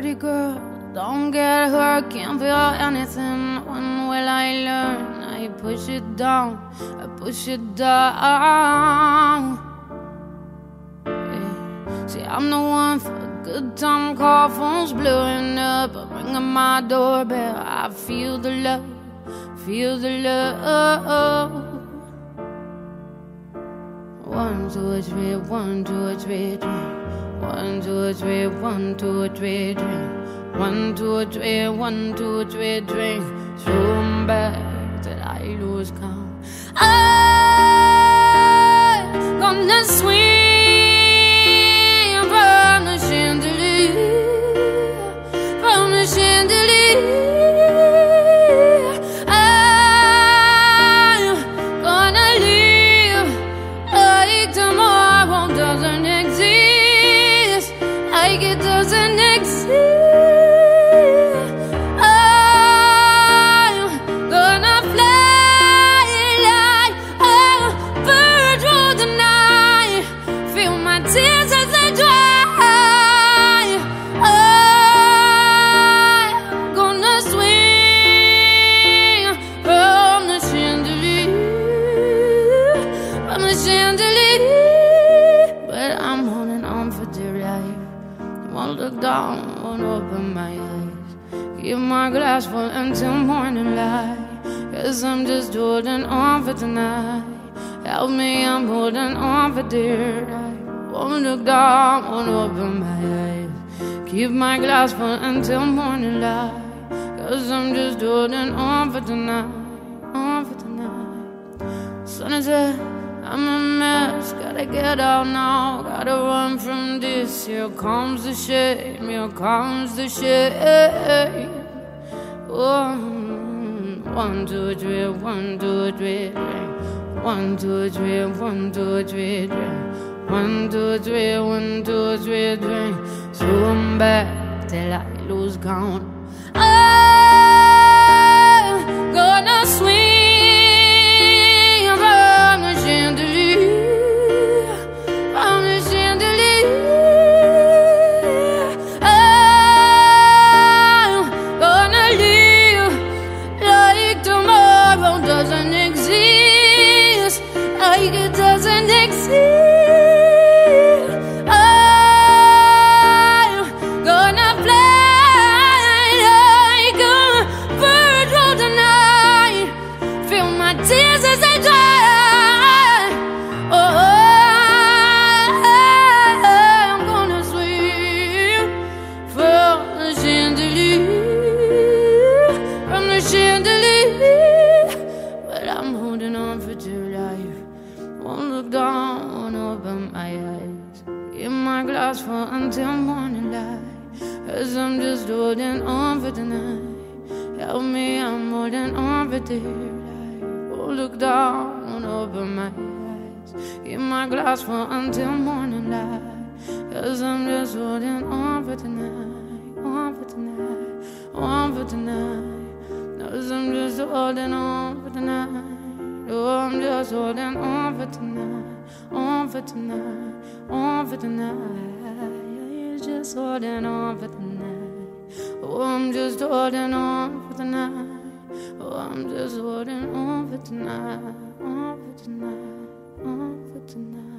Pretty girl, don't get hurt, can't feel anything. When will I learn? I push it down, I push it down. See, I'm the one for a good time call, phone's blowing up. I'm ringing my doorbell. I feel the love, feel the love. One, two, three, one, two, three, drink. One, two, three, one, two, three, drink. One, two, three, one, two, three, drink. 'em back till I lose count. I'm it doesn't exist. I'm gonna fly like a bird feel my tears as they dry. I'm gonna swing from the chandelier, from the chandelier. Down, won't open my eyes. Keep my glass full until morning light. Cause I'm just holding on for tonight. Help me, I'm holding on for dear life. Won't look down, won't open my eyes. Keep my glass full until morning light. Cause I'm just holding on for tonight. On for tonight. Sun is up, I'm a mess. Gotta get out now, gotta run from this. Here comes the shame, here comes the shame. One, one, two, three, one, two, three, three. One, two, three, one, two, three, three. One, two, three, one, two, three, three. Zoom back till I lose count. I'm gonna swing life. Won't look down, won't open my eyes. In my glass full until morning light. Cause I'm just holding on for tonight. Help me, I'm holding on for dear. Won't look down, open my eyes. In my glass full until morning light. Cause I'm just holding on for tonight. On for tonight. On for tonight. Cause I'm just holding on for Holding on for tonight. On for tonight. On for tonight. Yeah, just holding on for tonight. Oh, I'm just holding on for tonight. Oh, I'm just holding on for tonight. On for tonight. On for tonight.